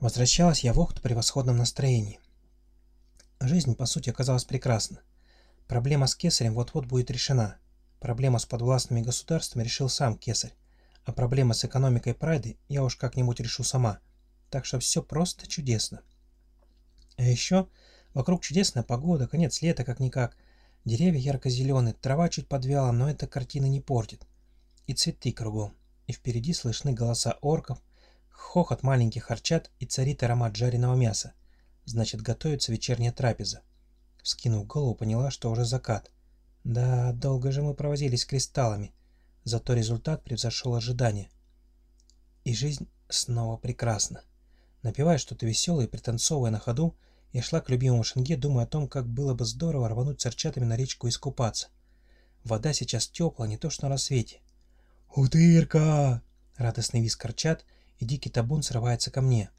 Возвращалась я в Охту в превосходном настроении. Жизнь, по сути, оказалась прекрасна. Проблема с кесарем вот-вот будет решена. Проблема с подвластными государствами решил сам кесарь. А проблема с экономикой Прайды я уж как-нибудь решу сама. Так что все просто чудесно. А еще вокруг чудесная погода, конец лета как-никак. Деревья ярко-зеленые, трава чуть подвяла, но эта картина не портит. И цветы кругом. И впереди слышны голоса орков, хохот маленьких арчат и царит аромат жареного мяса. Значит, готовится вечерняя трапеза. Вскинув голову, поняла, что уже закат. Да, долго же мы провозились с кристаллами. Зато результат превзошел ожидания. И жизнь снова прекрасна. Напивая что-то веселое и пританцовывая на ходу, я шла к любимому Шенге, думая о том, как было бы здорово рвануть с арчатами на речку и искупаться. Вода сейчас теплая, не то что на рассвете. «Утырка!» — радостный визг арчат, и дикий табун срывается ко мне.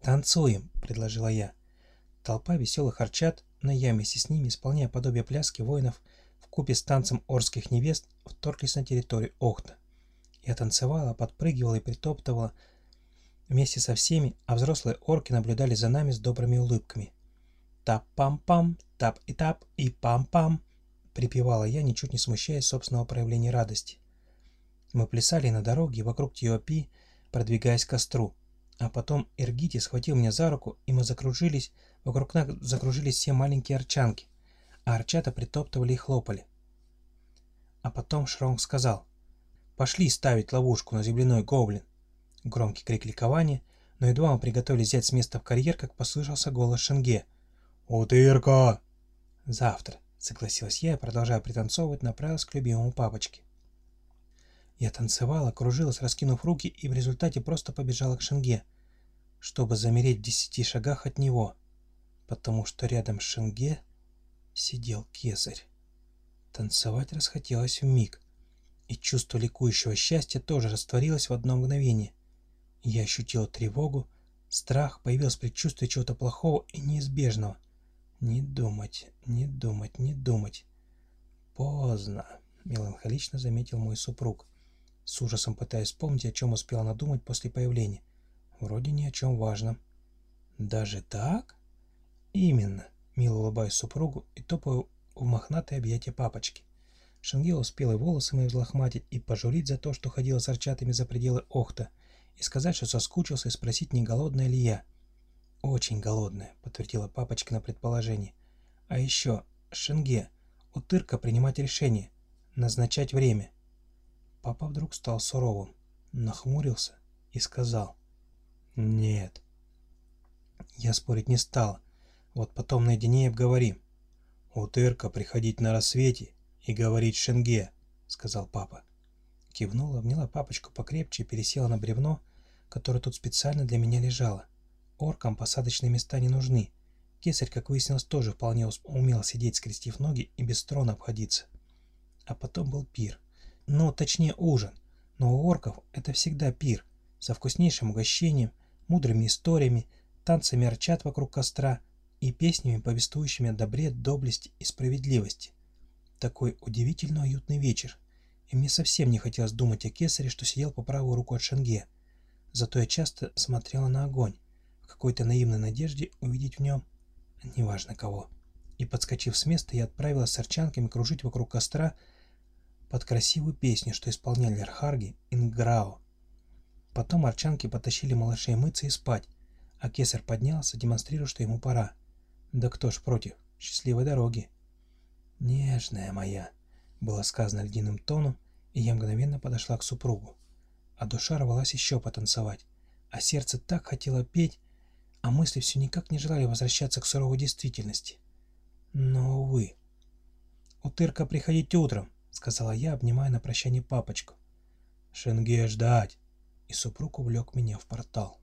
«Танцуем!» — предложила я. Толпа веселых арчат, но я вместе с ними, исполняя подобие пляски воинов, в купе с танцем орских невест, вторглись на территорию Охта. Я танцевала, подпрыгивала и притоптывала вместе со всеми, а взрослые орки наблюдали за нами с добрыми улыбками. «Тап-пам-пам, тап и тап и пам-пам!» — припевала я, ничуть не смущаясь собственного проявления радости. Мы плясали на дороге вокруг Тиопи, продвигаясь к костру. А потом Эргити схватил меня за руку, и мы закружились, вокруг нас закружились все маленькие арчанки, а арчата притоптывали и хлопали. А потом Шронг сказал, «Пошли ставить ловушку на земляной гоблин». Громкий крик ликования, но едва мы приготовились взять с места в карьер, как послышался голос Шенге. «Утырка!» «Завтра», — согласилась я продолжая пританцовывать, направилась к любимому папочке. Я танцевала, кружилась, раскинув руки, и в результате просто побежала к Шенге, чтобы замереть в десяти шагах от него, потому что рядом с Шенге сидел кесарь. Танцевать расхотелось в миг, и чувство ликующего счастья тоже растворилось в одно мгновение. Я ощутила тревогу, страх, появилось предчувствие чего-то плохого и неизбежного. Не думать, не думать, не думать. Поздно, меланхолично заметил мой супруг с ужасом пытаясь вспомнить, о чем успела надумать после появления. Вроде ни о чем важном. «Даже так?» «Именно», — мило улыбаюсь супругу и топаю в мохнатое объятие папочки. Шенгел успел и волосы мои взлохматить, и пожурить за то, что ходила с арчатами за пределы Охта, и сказать, что соскучился, и спросить, не голодная ли я. «Очень голодная», — подтвердила папочка на предположение. «А еще, Шенге, утырка принимать решение, назначать время. Папа вдруг стал суровым, нахмурился и сказал «Нет». Я спорить не стал. Вот потом наедине обговорим. «Утырка приходить на рассвете и говорить Шенге», — сказал папа. Кивнула, обняла папочку покрепче и пересела на бревно, которое тут специально для меня лежало. Оркам посадочные места не нужны. Кесарь, как выяснилось, тоже вполне умел сидеть, скрестив ноги и без трона обходиться. А потом был пир. Ну, точнее ужин. Но у орков это всегда пир, со вкуснейшим угощением, мудрыми историями, танцами арчат вокруг костра и песнями, повествующими о добре, доблести и справедливости. Такой удивительно уютный вечер, и мне совсем не хотелось думать о кесаре, что сидел по правую руку от Шенге. Зато я часто смотрела на огонь, в какой-то наивной надежде увидеть в нем неважно кого. И, подскочив с места, я отправилась с арчанками кружить вокруг костра, под красивую песню, что исполняли Архарги и Нграо. Потом арчанки потащили малышей мыться и спать, а кесарь поднялся, демонстрируя, что ему пора. Да кто ж против? Счастливой дороги. «Нежная моя», — было сказано ледяным тоном, и я мгновенно подошла к супругу. А душа рвалась еще потанцевать, а сердце так хотело петь, а мысли все никак не желали возвращаться к суровой действительности. Но, увы. «Утырка, приходите утром», — сказала я, обнимая на прощание папочку. «Шенге ждать!» И супруг увлек меня в портал.